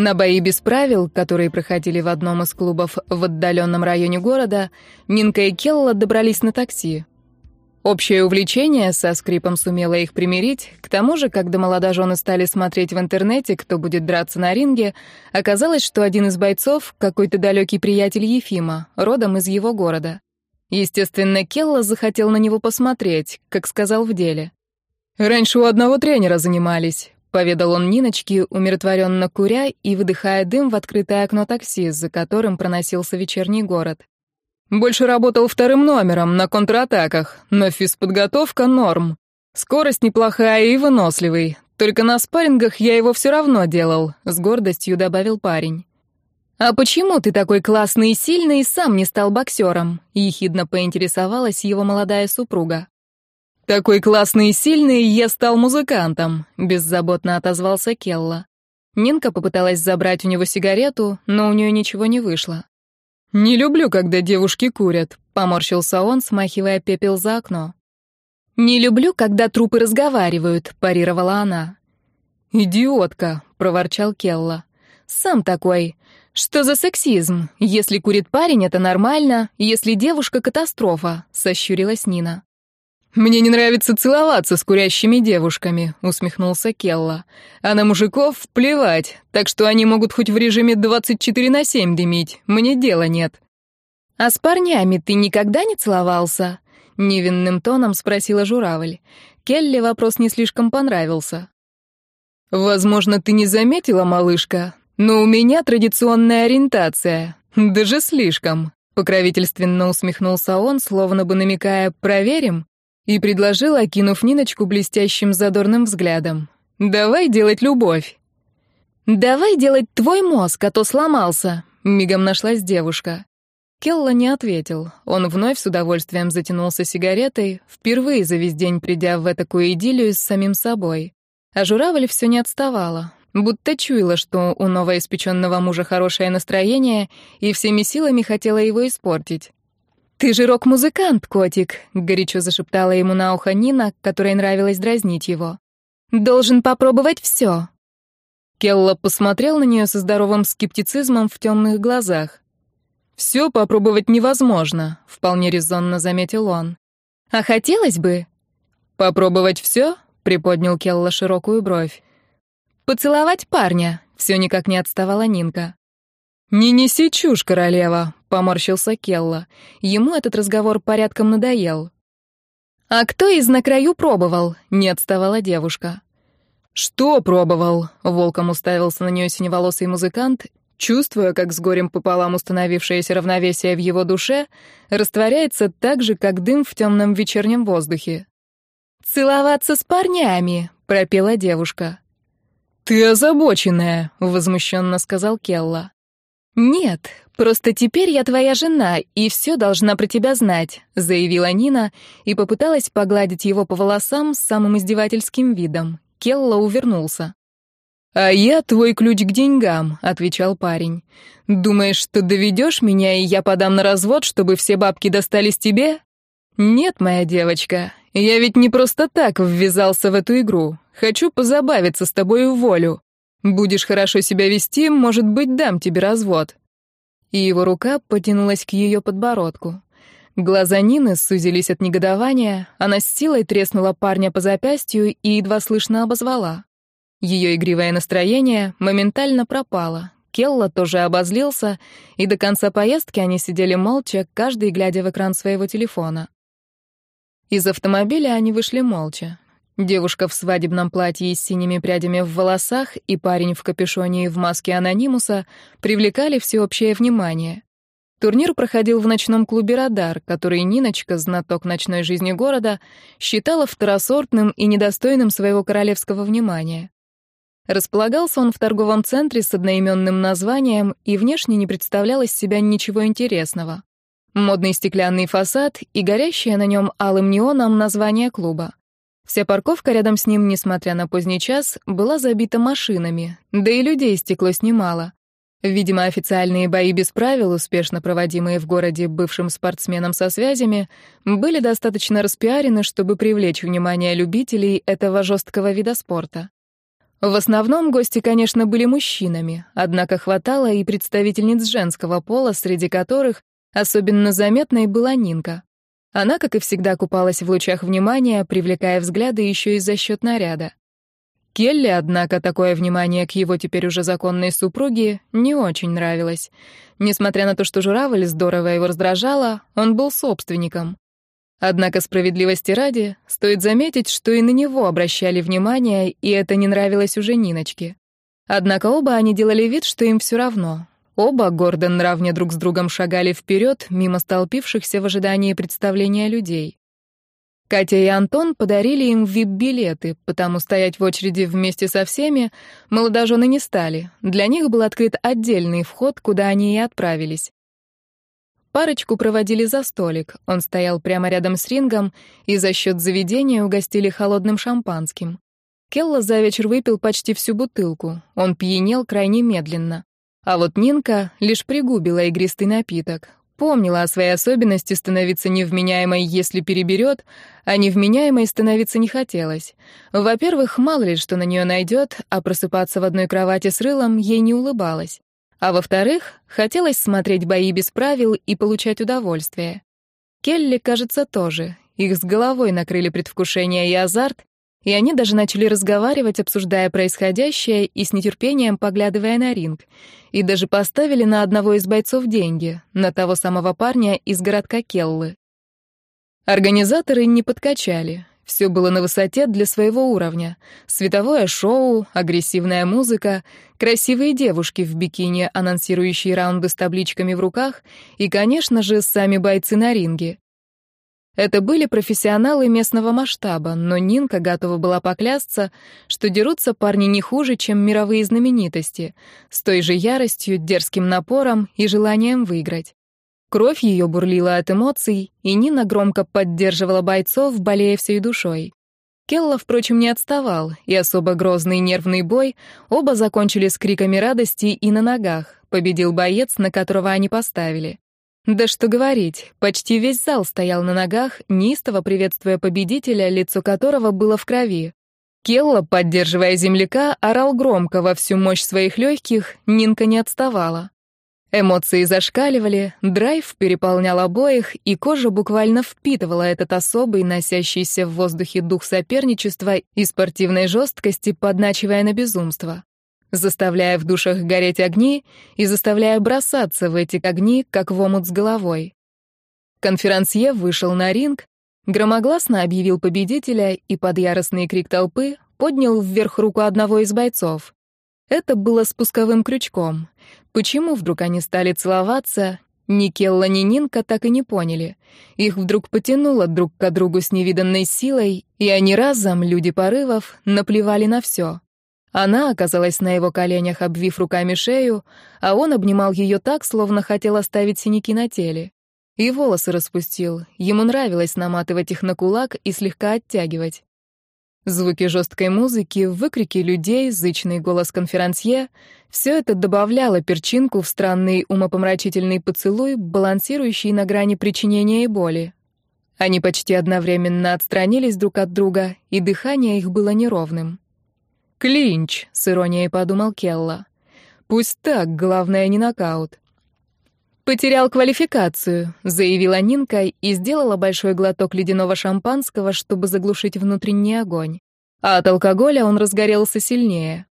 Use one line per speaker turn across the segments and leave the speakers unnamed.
На бои без правил, которые проходили в одном из клубов в отдаленном районе города, Нинка и Келла добрались на такси. Общее увлечение со скрипом сумело их примирить, к тому же, когда молодожены стали смотреть в интернете, кто будет драться на ринге, оказалось, что один из бойцов — какой-то далекий приятель Ефима, родом из его города. Естественно, Келла захотел на него посмотреть, как сказал в деле. «Раньше у одного тренера занимались. — поведал он Ниночке, умиротворенно куря и выдыхая дым в открытое окно такси, за которым проносился вечерний город. «Больше работал вторым номером, на контратаках, но физподготовка — норм. Скорость неплохая и выносливый. Только на спаррингах я его все равно делал», — с гордостью добавил парень. «А почему ты такой классный и сильный и сам не стал боксером?» — ехидно поинтересовалась его молодая супруга. «Такой классный и сильный, я стал музыкантом», — беззаботно отозвался Келла. Нинка попыталась забрать у него сигарету, но у нее ничего не вышло. «Не люблю, когда девушки курят», — поморщился он, смахивая пепел за окно. «Не люблю, когда трупы разговаривают», — парировала она. «Идиотка», — проворчал Келла. «Сам такой. Что за сексизм? Если курит парень, это нормально, если девушка — катастрофа», — сощурилась Нина. «Мне не нравится целоваться с курящими девушками», — усмехнулся Келла. «А на мужиков плевать, так что они могут хоть в режиме 24 на 7 дымить, мне дела нет». «А с парнями ты никогда не целовался?» — невинным тоном спросила журавль. Келли вопрос не слишком понравился. «Возможно, ты не заметила, малышка, но у меня традиционная ориентация, даже слишком», — покровительственно усмехнулся он, словно бы намекая «проверим?» И предложил, окинув Ниночку блестящим задорным взглядом. «Давай делать любовь». «Давай делать твой мозг, а то сломался», — мигом нашлась девушка. Келла не ответил. Он вновь с удовольствием затянулся сигаретой, впервые за весь день придя в такую идиллию с самим собой. А журавль все не отставала, будто чуяла, что у новоиспеченного мужа хорошее настроение, и всеми силами хотела его испортить. «Ты же рок-музыкант, котик», — горячо зашептала ему на ухо Нина, которой нравилось дразнить его. «Должен попробовать все». Келла посмотрел на нее со здоровым скептицизмом в темных глазах. «Все попробовать невозможно», — вполне резонно заметил он. «А хотелось бы?» «Попробовать все?» — приподнял Келла широкую бровь. «Поцеловать парня», — все никак не отставала Нинка. «Не неси чушь, королева», — поморщился Келла. Ему этот разговор порядком надоел. «А кто из на краю пробовал?» — не отставала девушка. «Что пробовал?» — волком уставился на нее синеволосый музыкант, чувствуя, как с горем пополам установившееся равновесие в его душе растворяется так же, как дым в темном вечернем воздухе. «Целоваться с парнями», — пропела девушка. «Ты озабоченная», — возмущенно сказал Келла. «Нет, просто теперь я твоя жена, и все должна про тебя знать», — заявила Нина и попыталась погладить его по волосам с самым издевательским видом. Келла увернулся. «А я твой ключ к деньгам», — отвечал парень. «Думаешь, что доведешь меня, и я подам на развод, чтобы все бабки достались тебе?» «Нет, моя девочка, я ведь не просто так ввязался в эту игру. Хочу позабавиться с тобой в волю. Будешь хорошо себя вести, может быть, дам тебе развод». И его рука потянулась к ее подбородку. Глаза Нины сузились от негодования, она с силой треснула парня по запястью и едва слышно обозвала. Ее игривое настроение моментально пропало. Келла тоже обозлился, и до конца поездки они сидели молча, каждый глядя в экран своего телефона. Из автомобиля они вышли молча. Девушка в свадебном платье с синими прядями в волосах и парень в капюшоне и в маске анонимуса привлекали всеобщее внимание. Турнир проходил в ночном клубе «Радар», который Ниночка, знаток ночной жизни города, считала второсортным и недостойным своего королевского внимания. Располагался он в торговом центре с одноименным названием и внешне не представлял из себя ничего интересного. Модный стеклянный фасад и горящее на нем алым неоном название клуба. Вся парковка рядом с ним, несмотря на поздний час, была забита машинами, да и людей стеклось немало. Видимо, официальные бои без правил, успешно проводимые в городе бывшим спортсменом со связями, были достаточно распиарены, чтобы привлечь внимание любителей этого жесткого вида спорта. В основном гости, конечно, были мужчинами, однако хватало и представительниц женского пола, среди которых особенно заметной была Нинка. Она, как и всегда, купалась в лучах внимания, привлекая взгляды еще и за счет наряда. Келли, однако, такое внимание к его теперь уже законной супруге не очень нравилось. Несмотря на то, что журавль здорово его раздражала, он был собственником. Однако справедливости ради, стоит заметить, что и на него обращали внимание, и это не нравилось уже Ниночке. Однако оба они делали вид, что им все равно. Оба, гордо нравня друг с другом, шагали вперед, мимо столпившихся в ожидании представления людей. Катя и Антон подарили им вип-билеты, потому стоять в очереди вместе со всеми молодожены не стали. Для них был открыт отдельный вход, куда они и отправились. Парочку проводили за столик. Он стоял прямо рядом с рингом, и за счет заведения угостили холодным шампанским. Келла за вечер выпил почти всю бутылку. Он пьянел крайне медленно. А вот Нинка лишь пригубила игристый напиток помнила о своей особенности становиться невменяемой, если переберет, а невменяемой становиться не хотелось. Во-первых, мало ли что на нее найдет, а просыпаться в одной кровати с рылом ей не улыбалось. А во-вторых, хотелось смотреть бои без правил и получать удовольствие. Келли, кажется, тоже. Их с головой накрыли предвкушение и азарт, и они даже начали разговаривать, обсуждая происходящее и с нетерпением поглядывая на ринг. И даже поставили на одного из бойцов деньги, на того самого парня из городка Келлы. Организаторы не подкачали. Все было на высоте для своего уровня. Световое шоу, агрессивная музыка, красивые девушки в бикини, анонсирующие раунды с табличками в руках, и, конечно же, сами бойцы на ринге. Это были профессионалы местного масштаба, но Нинка готова была поклясться, что дерутся парни не хуже, чем мировые знаменитости, с той же яростью, дерзким напором и желанием выиграть. Кровь ее бурлила от эмоций, и Нина громко поддерживала бойцов, болея всей душой. Келла, впрочем, не отставал, и особо грозный нервный бой оба закончили с криками радости и на ногах. Победил боец, на которого они поставили. Да что говорить, почти весь зал стоял на ногах, неистово приветствуя победителя, лицо которого было в крови. Келла, поддерживая земляка, орал громко во всю мощь своих легких, Нинка не отставала. Эмоции зашкаливали, драйв переполнял обоих, и кожа буквально впитывала этот особый, носящийся в воздухе дух соперничества и спортивной жесткости, подначивая на безумство заставляя в душах гореть огни и заставляя бросаться в эти огни, как в омут с головой. Конферансье вышел на ринг, громогласно объявил победителя и под яростный крик толпы поднял вверх руку одного из бойцов. Это было спусковым крючком. Почему вдруг они стали целоваться, ни Келла, ни Нинка так и не поняли. Их вдруг потянуло друг к другу с невиданной силой, и они разом, люди порывов, наплевали на все. Она оказалась на его коленях, обвив руками шею, а он обнимал ее так, словно хотел оставить синяки на теле. И волосы распустил. Ему нравилось наматывать их на кулак и слегка оттягивать. Звуки жесткой музыки, выкрики людей, зычный голос конферансье — все это добавляло перчинку в странный умопомрачительный поцелуй, балансирующий на грани причинения и боли. Они почти одновременно отстранились друг от друга, и дыхание их было неровным. «Клинч», — с иронией подумал Келла. «Пусть так, главное не нокаут». «Потерял квалификацию», — заявила Нинка и сделала большой глоток ледяного шампанского, чтобы заглушить внутренний огонь. А от алкоголя он разгорелся сильнее.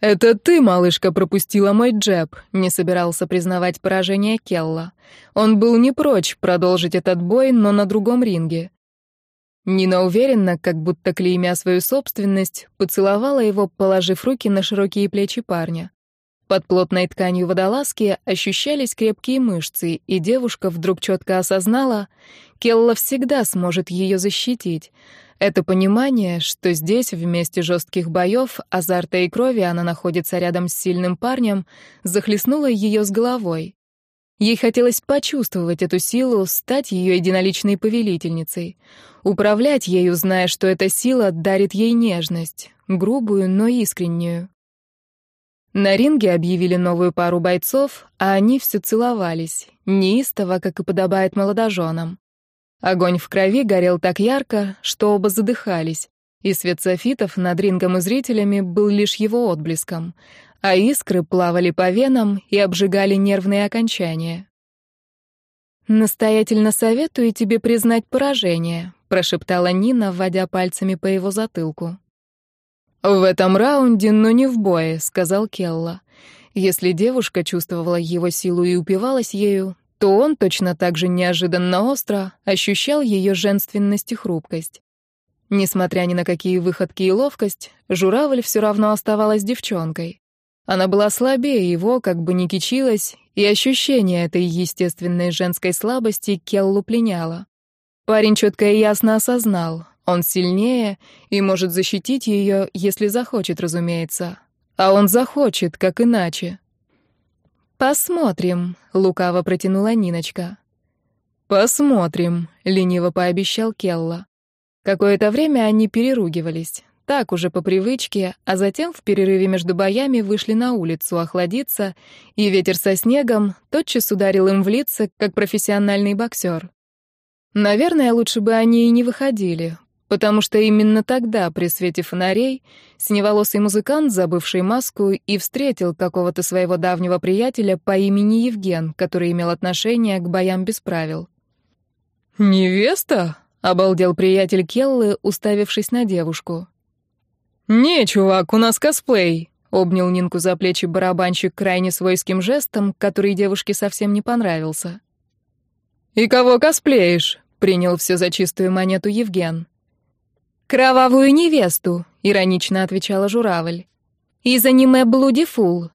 «Это ты, малышка, пропустила мой джеб», — не собирался признавать поражение Келла. Он был не прочь продолжить этот бой, но на другом ринге. Нина уверенно, как будто клеймя свою собственность, поцеловала его, положив руки на широкие плечи парня. Под плотной тканью водолазки ощущались крепкие мышцы, и девушка вдруг четко осознала, Келла всегда сможет ее защитить. Это понимание, что здесь, вместе жестких боев, азарта и крови она находится рядом с сильным парнем, захлестнуло ее с головой. Ей хотелось почувствовать эту силу, стать ее единоличной повелительницей, управлять ею, зная, что эта сила дарит ей нежность, грубую, но искреннюю. На ринге объявили новую пару бойцов, а они все целовались, неистово, как и подобает молодоженам. Огонь в крови горел так ярко, что оба задыхались. и свет софитов над рингом и зрителями был лишь его отблеском, а искры плавали по венам и обжигали нервные окончания. «Настоятельно советую тебе признать поражение», — прошептала Нина, вводя пальцами по его затылку. «В этом раунде, но не в бое», — сказал Келла. Если девушка чувствовала его силу и упивалась ею, то он точно так же неожиданно остро ощущал ее женственность и хрупкость. Несмотря ни на какие выходки и ловкость, журавль все равно оставалась девчонкой. Она была слабее его, как бы ни кичилась, и ощущение этой естественной женской слабости Келлу пленяло. Парень четко и ясно осознал, он сильнее и может защитить ее, если захочет, разумеется. А он захочет, как иначе. «Посмотрим», — лукаво протянула Ниночка. «Посмотрим», — лениво пообещал Келла. Какое-то время они переругивались. Так уже по привычке, а затем в перерыве между боями вышли на улицу охладиться, и ветер со снегом тотчас ударил им в лица, как профессиональный боксер. Наверное, лучше бы они и не выходили, потому что именно тогда, при свете фонарей, синеволосый музыкант, забывший маску, и встретил какого-то своего давнего приятеля по имени Евген, который имел отношение к боям без правил.
«Невеста?» — обалдел приятель Келлы, уставившись на девушку. «Не, чувак, у нас косплей», — обнял Нинку за плечи барабанщик крайне свойским жестом, который девушке совсем не понравился. «И кого косплеишь?» — принял все за чистую монету Евген.
«Кровавую невесту», — иронично отвечала журавль. «Из аниме Блудифул».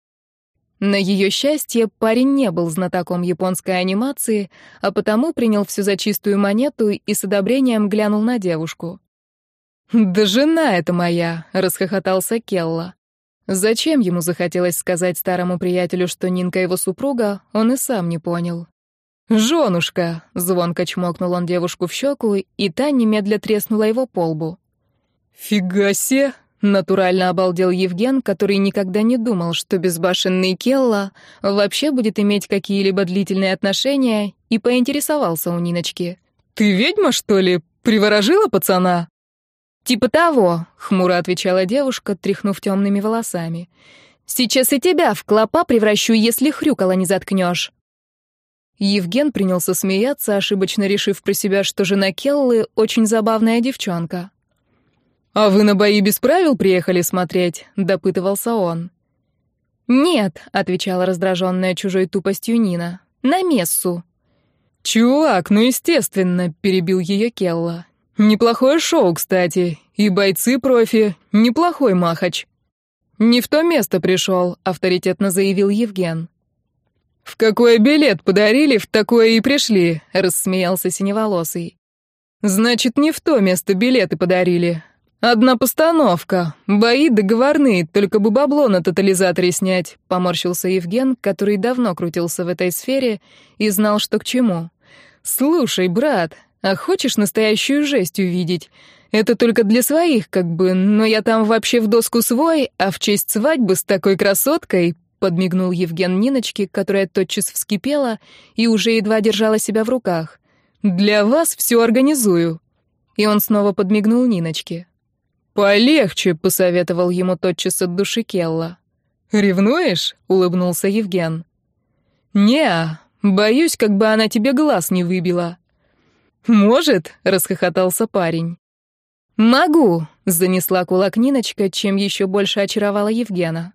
На ее счастье парень не был знатоком японской анимации, а потому принял все за чистую монету и с одобрением глянул на девушку.
«Да жена это моя», — расхохотался Келла. Зачем ему захотелось сказать старому приятелю, что Нинка его супруга, он и сам не понял. «Женушка!» — звонко чмокнул он девушку в щеку, и та немедля треснула его по лбу. «Фига се!» — натурально обалдел Евген, который никогда не думал, что безбашенный Келла вообще будет иметь какие-либо длительные отношения, и поинтересовался у Ниночки. «Ты ведьма, что ли? Приворожила пацана?»
«Типа того», — хмуро отвечала девушка, тряхнув темными волосами. «Сейчас и тебя в клопа превращу, если хрюкала не заткнешь».
Евген принялся смеяться, ошибочно решив про себя, что жена Келлы очень забавная девчонка. «А вы на бои без правил приехали смотреть?» — допытывался он.
«Нет», — отвечала раздраженная чужой тупостью Нина. «На мессу».
«Чувак, ну естественно», — перебил ее Келла. «Неплохое шоу, кстати. И бойцы профи. Неплохой махач». «Не в то место пришел», — авторитетно заявил Евген. «В какой билет подарили, в такое и пришли», — рассмеялся Синеволосый. «Значит, не в то место билеты подарили. «Одна постановка. Бои договорные, только бы бабло на тотализаторе снять», — поморщился Евген, который давно крутился в этой сфере и знал, что к чему. «Слушай, брат, а хочешь настоящую жесть увидеть? Это только для своих, как бы, но я там вообще в доску свой, а в честь свадьбы с такой красоткой...» — подмигнул Евген Ниночке, которая тотчас вскипела и уже едва держала себя в руках. «Для вас все организую». И он снова подмигнул Ниночке. «Полегче», — посоветовал ему тотчас от души Келла. «Ревнуешь?» — улыбнулся Евген. «Не, боюсь, как бы она тебе глаз не выбила». «Может?» — расхохотался парень.
«Могу», — занесла кулак Ниночка, чем еще больше очаровала Евгена.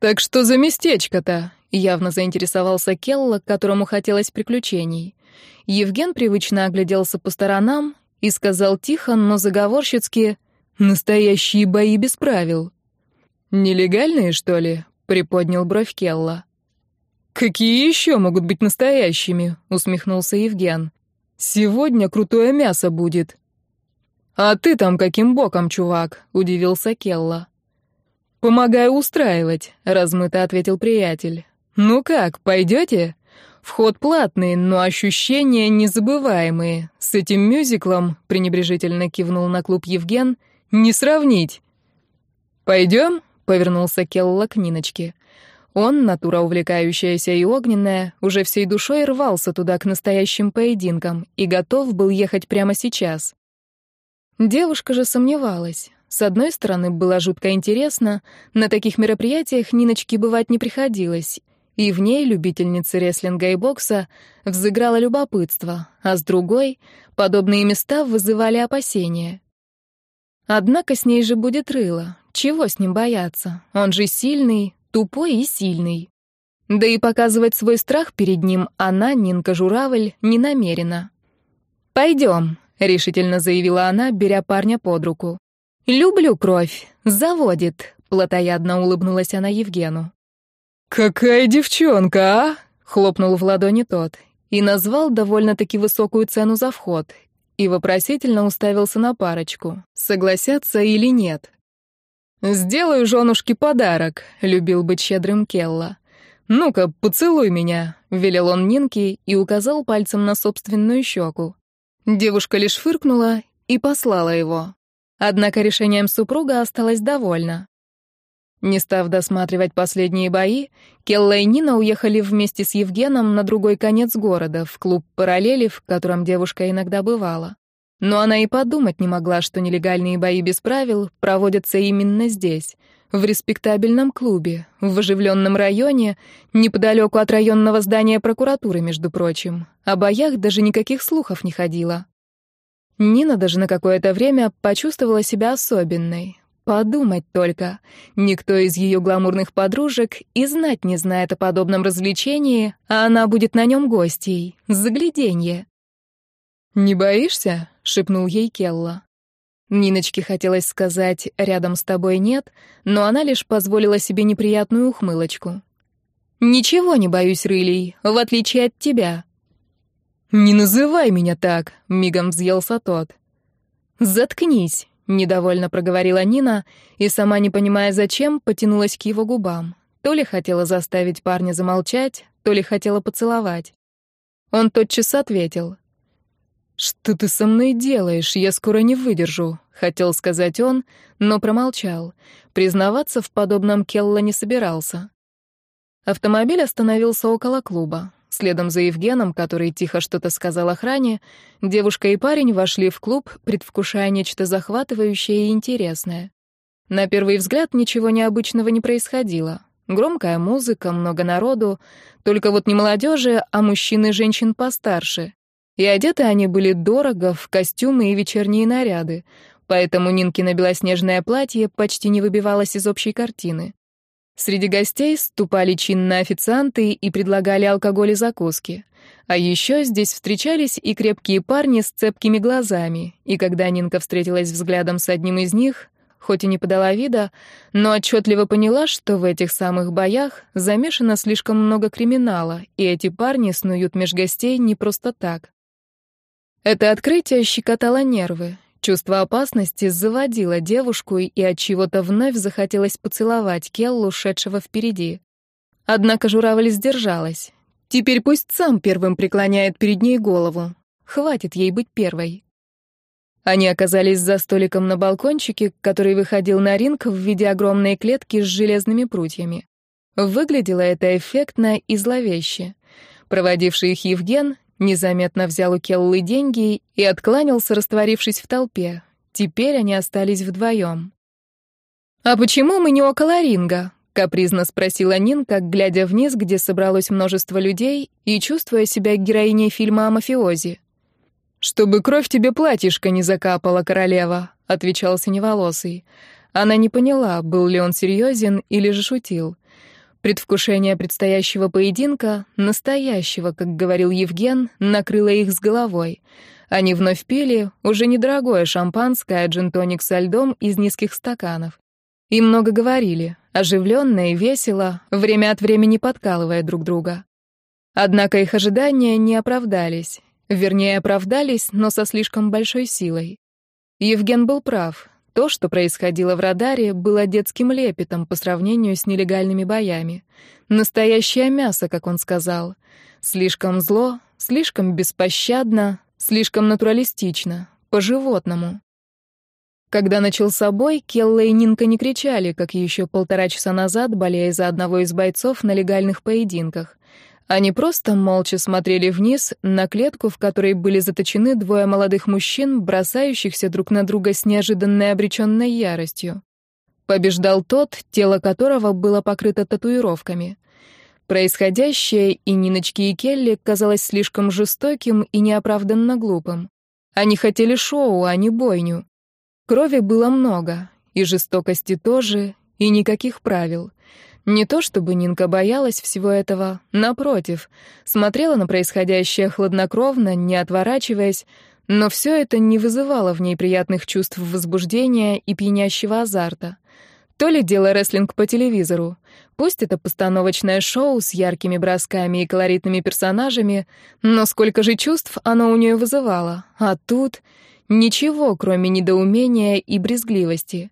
«Так что за местечко-то?» — явно заинтересовался Келла, которому хотелось приключений. Евген привычно огляделся по сторонам и сказал тихо, но заговорщицки Настоящие бои без правил. Нелегальные, что ли? Приподнял бровь Келла. Какие еще могут быть настоящими? Усмехнулся Евген. Сегодня крутое мясо будет. А ты там каким боком, чувак? Удивился Келла. Помогаю устраивать, размыто ответил приятель. Ну как, пойдете? Вход платный, но ощущения незабываемые. С этим мюзиклом, пренебрежительно кивнул на клуб Евген, не сравнить. Пойдем? повернулся Келла к Ниночке. Он, натура увлекающаяся и огненная, уже всей душой рвался туда к настоящим поединкам и готов был ехать прямо сейчас.
Девушка же сомневалась. С одной стороны, было жутко интересно, на таких мероприятиях Ниночке бывать не приходилось, и в ней любительница рестлинга и бокса взыграло любопытство, а с другой — подобные места вызывали опасения. Однако с ней же будет рыло. Чего с ним бояться? Он же сильный, тупой и сильный. Да и показывать свой страх перед ним она, Нинка Журавль, не намерена. «Пойдем», — решительно заявила она, беря парня под руку. «Люблю кровь. Заводит», — плотоядно улыбнулась она Евгену.
«Какая девчонка, а?» — хлопнул в ладони тот
и назвал довольно-таки высокую цену за вход, и вопросительно уставился на парочку, согласятся или нет.
«Сделаю женушке подарок», — любил быть щедрым Келла. «Ну-ка, поцелуй меня», — велел он Нинке и указал пальцем на собственную щеку. Девушка лишь фыркнула и послала его. Однако решением супруга осталась довольна. Не став досматривать последние бои, Келла и Нина уехали вместе с Евгеном на другой конец города, в клуб «Параллели», в котором девушка иногда бывала. Но она и подумать не могла, что нелегальные бои без правил проводятся именно здесь, в респектабельном клубе, в оживленном районе, неподалеку от районного здания прокуратуры, между прочим. О боях даже никаких слухов не ходило. Нина даже на какое-то время почувствовала себя особенной. Подумать только, никто из ее гламурных подружек и знать не знает о подобном развлечении, а она будет на нем гостьей. Загляденье. «Не боишься?» — шепнул ей Келла.
Ниночке хотелось сказать «рядом с тобой нет», но она лишь позволила себе неприятную ухмылочку. «Ничего не боюсь, Рылей, в отличие от тебя»,
«Не называй меня так!» — мигом взъелся тот.
«Заткнись!» — недовольно проговорила Нина и, сама не понимая зачем, потянулась к его губам. То ли хотела заставить парня замолчать, то ли хотела поцеловать. Он тотчас ответил.
«Что ты со мной делаешь? Я скоро не выдержу», — хотел сказать он, но промолчал. Признаваться в подобном Келла не собирался. Автомобиль остановился около клуба. Следом за Евгеном, который тихо что-то сказал охране, девушка и парень вошли в клуб, предвкушая нечто захватывающее и интересное. На первый взгляд ничего необычного не происходило. Громкая музыка, много народу, только вот не молодежи, а мужчин и женщин постарше. И одеты они были дорого, в костюмы и вечерние наряды, поэтому Нинкино белоснежное платье почти не выбивалось из общей картины. Среди гостей ступали чинно официанты и предлагали алкоголь и закуски. А еще здесь встречались и крепкие парни с цепкими глазами, и когда Нинка встретилась взглядом с одним из них, хоть и не подала вида, но отчетливо поняла, что в этих самых боях замешано слишком много криминала, и эти парни снуют меж гостей не просто так. Это открытие щекотало нервы, Чувство опасности заводило девушку, и от чего-то вновь захотелось поцеловать Келлу, шедшего впереди. Однако журавль сдержалась. Теперь пусть сам первым преклоняет перед ней голову. Хватит ей быть первой. Они оказались за столиком на балкончике, который выходил на ринг в виде огромной клетки с железными прутьями. Выглядело это эффектно и зловеще. Проводивший их Евген Незаметно взял у Келлы деньги и откланялся, растворившись в толпе. Теперь они остались вдвоем. «А почему мы не около ринга?» — капризно спросила Нинка, глядя вниз, где собралось множество людей, и чувствуя себя героиней фильма о мафиози. «Чтобы кровь тебе платьишко не закапала, королева», — отвечал Синеволосый. Она не поняла, был ли он серьезен или же шутил. Предвкушение предстоящего поединка, настоящего, как говорил Евген, накрыло их с головой. Они вновь пили уже недорогое шампанское, джин-тоник со льдом из низких стаканов. И много говорили, оживленно и весело, время от времени подкалывая друг друга. Однако их ожидания не оправдались. Вернее, оправдались, но со слишком большой силой. Евген был прав. То, что происходило в радаре, было детским лепетом по сравнению с нелегальными боями. Настоящее мясо, как он сказал. Слишком зло, слишком беспощадно, слишком натуралистично, по-животному. Когда начался бой, Келла и Нинка не кричали, как еще полтора часа назад, болея за одного из бойцов на легальных поединках.
Они просто молча смотрели вниз на клетку, в которой были заточены двое молодых мужчин, бросающихся друг на друга с неожиданной обреченной яростью. Побеждал тот, тело которого было покрыто татуировками. Происходящее и Ниночки и Келли казалось слишком жестоким и неоправданно глупым. Они хотели шоу, а не бойню. Крови было много, и жестокости тоже, и никаких правил. Не то чтобы Нинка боялась всего этого, напротив, смотрела на происходящее хладнокровно, не отворачиваясь, но все это не вызывало в ней приятных чувств возбуждения и пьянящего азарта. То ли дело рестлинг по телевизору. Пусть это постановочное шоу с яркими бросками и колоритными персонажами, но сколько же чувств оно у нее вызывало. А тут ничего, кроме недоумения и брезгливости.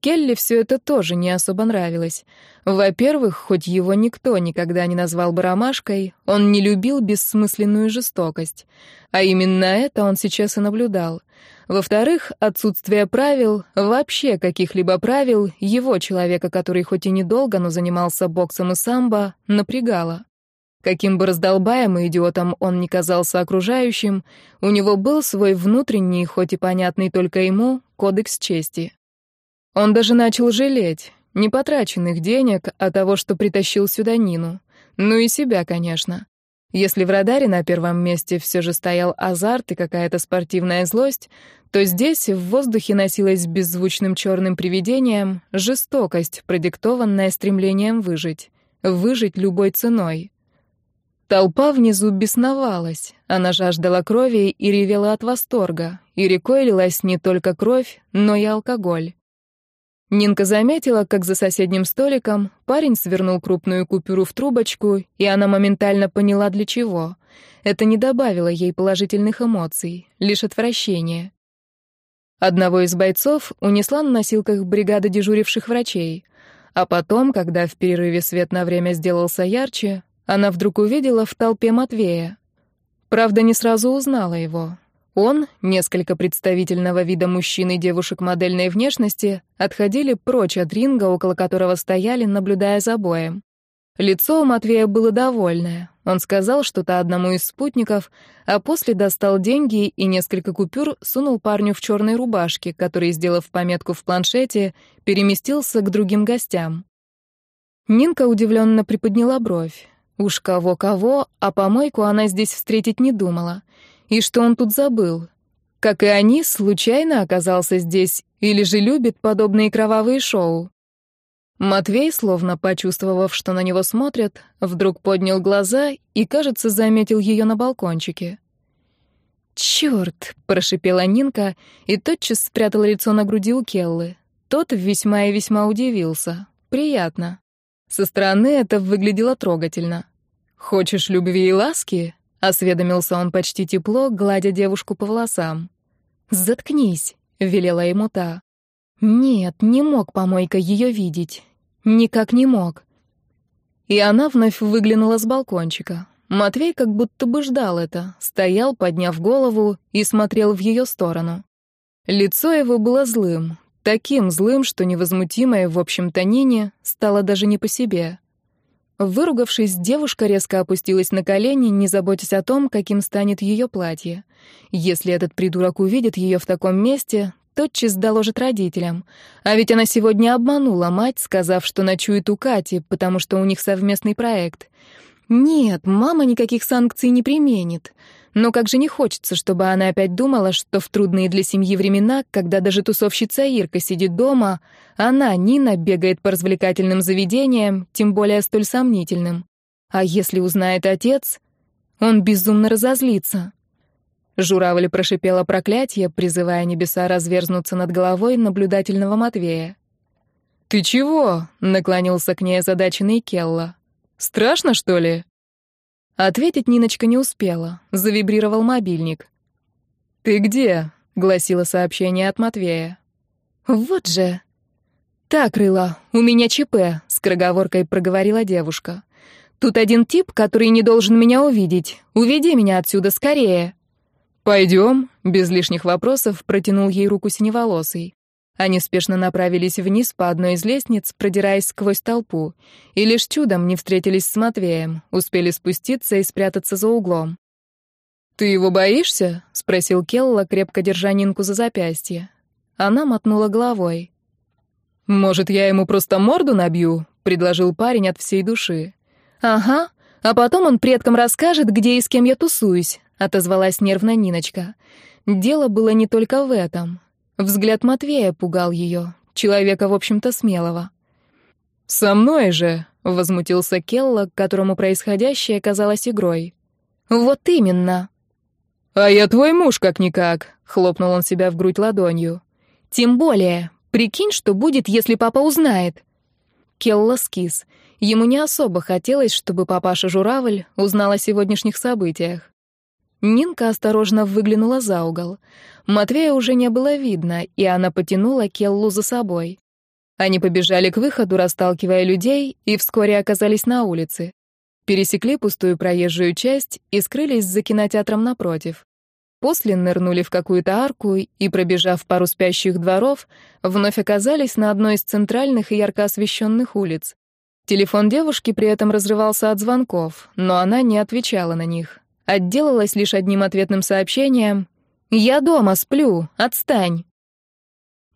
Келли все это тоже не особо нравилось. Во-первых, хоть его никто никогда не назвал бы ромашкой, он не любил бессмысленную жестокость. А именно это он сейчас и наблюдал. Во-вторых, отсутствие правил, вообще каких-либо правил, его, человека, который хоть и недолго, но занимался боксом и самбо, напрягало. Каким бы раздолбаем и идиотом он ни казался окружающим, у него был свой внутренний, хоть и понятный только ему, кодекс чести. Он даже начал жалеть. Не потраченных денег, а того, что притащил сюда Нину. Ну и себя, конечно. Если в радаре на первом месте все же стоял азарт и какая-то спортивная злость, то здесь в воздухе носилась беззвучным черным привидением жестокость, продиктованная стремлением выжить. Выжить любой ценой. Толпа внизу бесновалась. Она жаждала крови и ревела от восторга. И рекой лилась не только кровь, но и алкоголь. Нинка заметила, как за соседним столиком парень свернул крупную купюру в трубочку, и она моментально поняла, для чего. Это не добавило ей положительных эмоций, лишь отвращение. Одного из бойцов унесла на носилках бригада дежуривших врачей, а потом, когда в перерыве свет на время сделался ярче, она вдруг увидела в толпе Матвея. Правда, не сразу узнала его. Он, несколько представительного вида мужчин и девушек модельной внешности, отходили прочь от ринга, около которого стояли, наблюдая за боем. Лицо у Матвея было довольное. Он сказал что-то одному из спутников, а после достал деньги и несколько купюр сунул парню в черной рубашке, который, сделав пометку в планшете, переместился к другим гостям. Нинка удивленно приподняла бровь. Уж кого-кого, а помойку она здесь встретить не думала. И что он тут забыл? Как и они, случайно оказался здесь или же любит подобные кровавые шоу? Матвей, словно почувствовав, что на него смотрят, вдруг поднял глаза и, кажется, заметил ее на балкончике. «Чёрт!» — прошипела Нинка и тотчас спрятала лицо на груди у Келлы. Тот весьма и весьма удивился. Приятно. Со стороны это выглядело трогательно. «Хочешь любви и ласки?» — осведомился он почти тепло, гладя девушку по волосам. «Заткнись», — велела ему та. «Нет, не мог помойка ее видеть. Никак не мог». И она вновь выглянула с балкончика. Матвей как будто бы ждал это, стоял, подняв голову, и смотрел в ее сторону. Лицо его было злым, таким злым, что невозмутимое, в общем-то, Нине стало даже не по себе. Выругавшись, девушка резко опустилась на колени, не заботясь о том, каким станет ее платье. Если этот придурок увидит ее в таком месте, тотчас доложит родителям. А ведь она сегодня обманула мать, сказав, что ночует у Кати, потому что у них совместный проект. Нет, мама никаких санкций не применит. Но как же не хочется, чтобы она опять думала, что в трудные для семьи времена, когда даже тусовщица Ирка сидит дома, она, Нина, бегает по развлекательным заведениям, тем более столь сомнительным. А если узнает отец, он безумно разозлится. Журавль прошипела проклятие, призывая небеса разверзнуться над головой наблюдательного Матвея. «Ты чего?» — наклонился к ней озадаченный Келла. «Страшно, что ли?» Ответить Ниночка не успела. Завибрировал мобильник. «Ты где?» — гласило сообщение от Матвея. «Вот же!» «Так, Рыла, у меня ЧП», — скороговоркой проговорила девушка. «Тут один тип, который не должен меня увидеть. Уведи меня отсюда скорее». «Пойдем», — без лишних вопросов протянул ей руку синеволосый. Они спешно направились вниз по одной из лестниц, продираясь сквозь толпу, и лишь чудом не встретились с Матвеем, успели спуститься и спрятаться за углом.
«Ты его боишься?» — спросил Келла, крепко держа Нинку за запястье. Она мотнула головой. «Может, я ему просто морду набью?» — предложил парень от всей души.
«Ага, а потом он предкам расскажет, где и с кем я тусуюсь», — отозвалась нервно Ниночка. Дело было не только в этом. Взгляд Матвея пугал ее, человека, в общем-то, смелого.
«Со мной же!» — возмутился Келла, которому происходящее казалось игрой.
«Вот именно!»
«А я твой муж, как-никак!» — хлопнул он себя в грудь ладонью.
«Тем более, прикинь, что будет, если папа узнает!» Келла скис. Ему не особо хотелось, чтобы папаша-журавль узнал о сегодняшних событиях. Нинка осторожно выглянула за угол. Матвея уже не было видно, и она потянула Келлу за собой. Они побежали к выходу, расталкивая людей, и вскоре оказались на улице. Пересекли пустую проезжую часть и скрылись за кинотеатром напротив. После нырнули в какую-то арку и, пробежав пару спящих дворов, вновь оказались на одной из центральных и ярко освещенных улиц. Телефон девушки при этом разрывался от звонков, но она не отвечала на них. Отделалась лишь одним ответным сообщением «Я дома, сплю, отстань».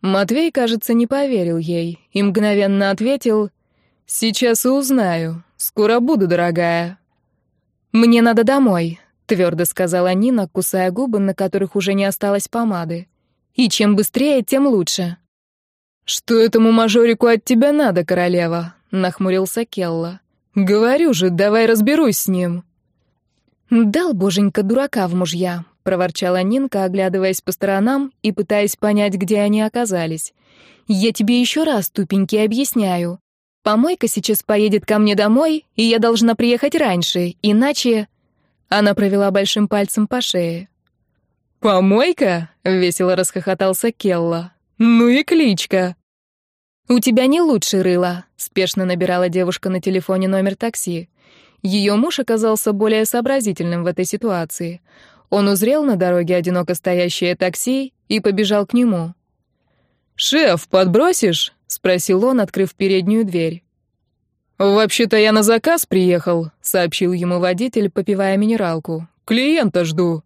Матвей, кажется, не поверил ей и мгновенно ответил «Сейчас и узнаю. Скоро буду, дорогая».
«Мне надо домой», — твердо сказала Нина, кусая губы, на которых уже не осталось помады. «И чем быстрее, тем лучше».
«Что этому мажорику от тебя надо, королева?» — нахмурился Келла. «Говорю же, давай разберусь с ним».
«Дал боженька дурака в мужья», — проворчала Нинка, оглядываясь по сторонам и пытаясь понять, где они оказались. «Я тебе еще раз, тупенький, объясняю. Помойка сейчас поедет ко мне домой, и я должна приехать раньше, иначе...» Она провела большим пальцем по шее.
«Помойка?» — весело расхохотался Келла. «Ну и кличка!»
«У тебя не лучше рыло», — спешно набирала девушка на телефоне номер такси. Ее муж оказался более сообразительным в этой ситуации. Он узрел на дороге одиноко стоящее такси и побежал к нему.
«Шеф, подбросишь?» — спросил он, открыв переднюю дверь. «Вообще-то я на заказ приехал», — сообщил ему водитель, попивая минералку. «Клиента жду».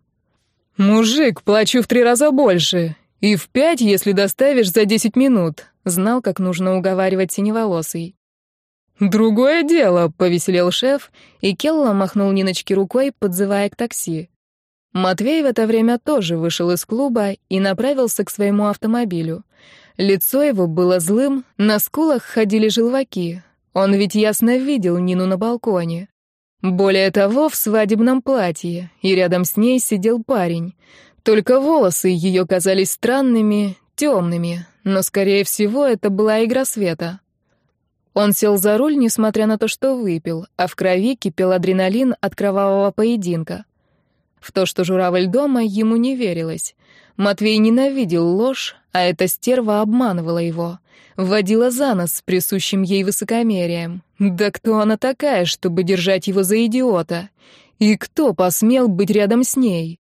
«Мужик, плачу в три раза больше. И в пять, если доставишь за десять минут», — знал, как нужно уговаривать синеволосый. «Другое дело», — повеселел шеф, и Келла махнул Ниночке рукой, подзывая к такси. Матвей в это время тоже вышел из клуба и направился к своему автомобилю. Лицо его было злым, на скулах ходили желваки. Он ведь ясно видел Нину на балконе. Более того, в свадебном платье, и рядом с ней сидел парень. Только волосы ее казались странными, темными, но, скорее всего, это была игра света. Он сел за руль, несмотря на то, что выпил, а в крови кипел адреналин от кровавого поединка. В то, что журавль дома, ему не верилось. Матвей ненавидел ложь, а эта стерва обманывала его. Вводила за нос с присущим ей высокомерием. Да кто она такая, чтобы держать его за идиота? И кто посмел быть рядом с ней?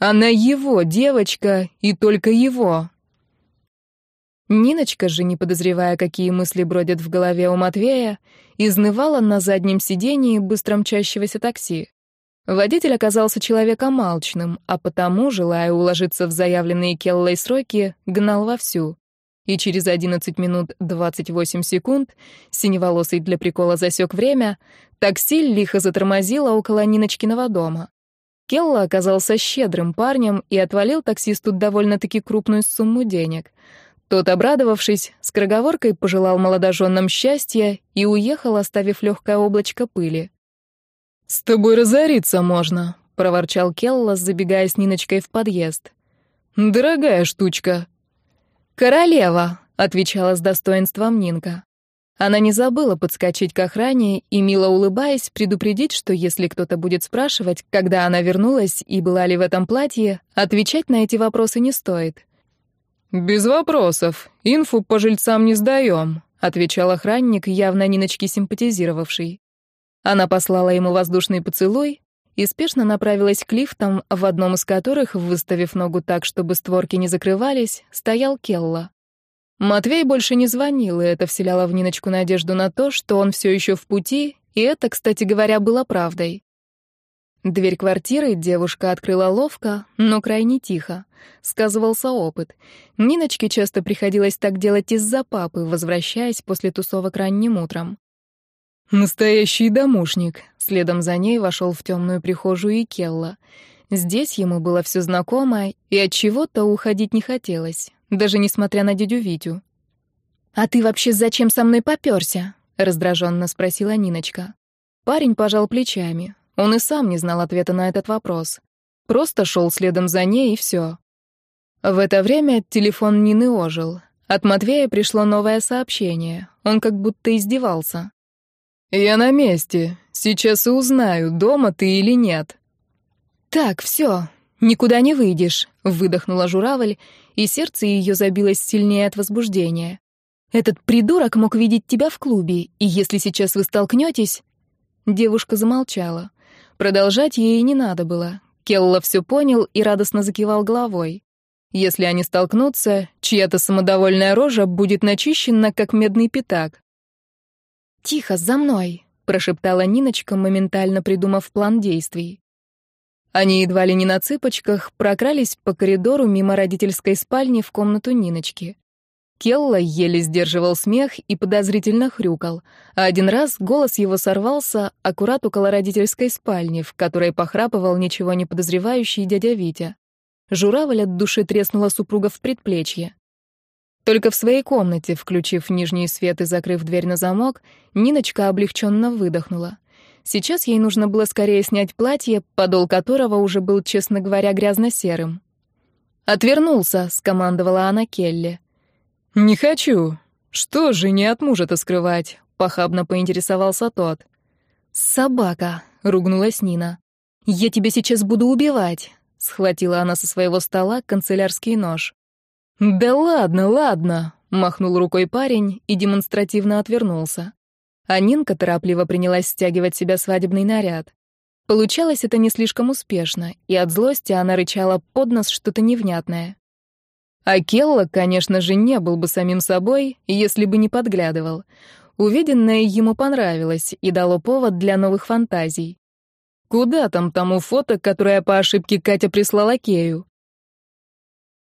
Она его девочка, и только его. Ниночка же, не подозревая, какие мысли бродят в голове у Матвея, изнывала на заднем сидении быстро мчащегося такси. Водитель оказался человеком алчным, а потому, желая уложиться в заявленные Келлой сроки, гнал вовсю. И через 11 минут 28 секунд, синеволосый для прикола засек время, такси лихо затормозило около Ниночкиного дома. Келла оказался щедрым парнем и отвалил таксисту довольно-таки крупную сумму денег. Тот, обрадовавшись, скороговоркой пожелал молодоженам счастья и уехал, оставив легкое облачко пыли. «С тобой разориться можно», — проворчал Келла, забегая с Ниночкой в подъезд. «Дорогая штучка».
«Королева», — отвечала с достоинством Нинка. Она не забыла подскочить к охране и, мило улыбаясь, предупредить, что если кто-то будет спрашивать, когда она вернулась и была ли в этом платье, отвечать на эти вопросы не стоит.
«Без вопросов. Инфу по жильцам не сдаем», — отвечал охранник, явно Ниночке симпатизировавший.
Она послала ему воздушный поцелуй и спешно направилась к лифтам, в одном из которых, выставив ногу так, чтобы створки не закрывались, стоял Келла. Матвей больше не звонил, и это вселяло в Ниночку надежду на то, что он все еще в пути, и это, кстати говоря, было правдой. Дверь квартиры девушка открыла ловко, но крайне тихо. Сказывался опыт. Ниночке часто приходилось так делать из-за папы, возвращаясь после тусовок ранним утром.
«Настоящий домушник», —
следом за ней вошел в темную прихожую и Келла. Здесь ему было все знакомо, и от чего-то уходить не хотелось даже несмотря на дядю Витю. «А ты вообще зачем со мной попёрся?» — раздраженно спросила Ниночка. Парень пожал плечами. Он и сам не знал ответа на этот вопрос. Просто шел следом за ней, и все. В это время телефон Нины ожил. От Матвея пришло новое сообщение. Он как будто издевался.
«Я на месте. Сейчас и узнаю, дома ты или нет».
«Так, все, никуда не выйдешь», — выдохнула журавль и сердце ее забилось сильнее от возбуждения. «Этот придурок мог видеть тебя в клубе, и если сейчас вы столкнетесь...» Девушка замолчала. Продолжать ей не надо было. Келла все понял и радостно закивал головой. Если они столкнутся, чья-то самодовольная рожа будет начищена, как медный пятак. «Тихо, за мной!» — прошептала Ниночка, моментально придумав план действий. Они едва ли не на цыпочках прокрались по коридору мимо родительской спальни в комнату Ниночки. Келла еле сдерживал смех и подозрительно хрюкал, а один раз голос его сорвался аккурат около родительской спальни, в которой похрапывал ничего не подозревающий дядя Витя. Журавль от души треснула супруга в предплечье. Только в своей комнате, включив нижний свет и закрыв дверь на замок, Ниночка облегченно выдохнула. Сейчас ей нужно было скорее снять платье, подол которого уже был, честно говоря, грязно-серым. «Отвернулся», — скомандовала она Келли.
«Не хочу. Что же не от мужа-то скрывать?» — похабно поинтересовался тот.
«Собака», — ругнулась Нина. «Я тебя сейчас буду убивать», — схватила она со своего стола канцелярский нож.
«Да ладно, ладно», — махнул рукой парень и демонстративно отвернулся
а Нинка торопливо принялась стягивать себя свадебный наряд. Получалось это не слишком успешно, и от злости она рычала под нос что-то невнятное. А Келла, конечно же, не был бы самим собой, если бы не подглядывал. Увиденное ему понравилось и дало повод для новых фантазий. Куда там тому фото, которое по ошибке Катя прислала Кею?